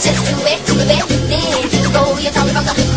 Just do it, do it, do it. do you're talking about the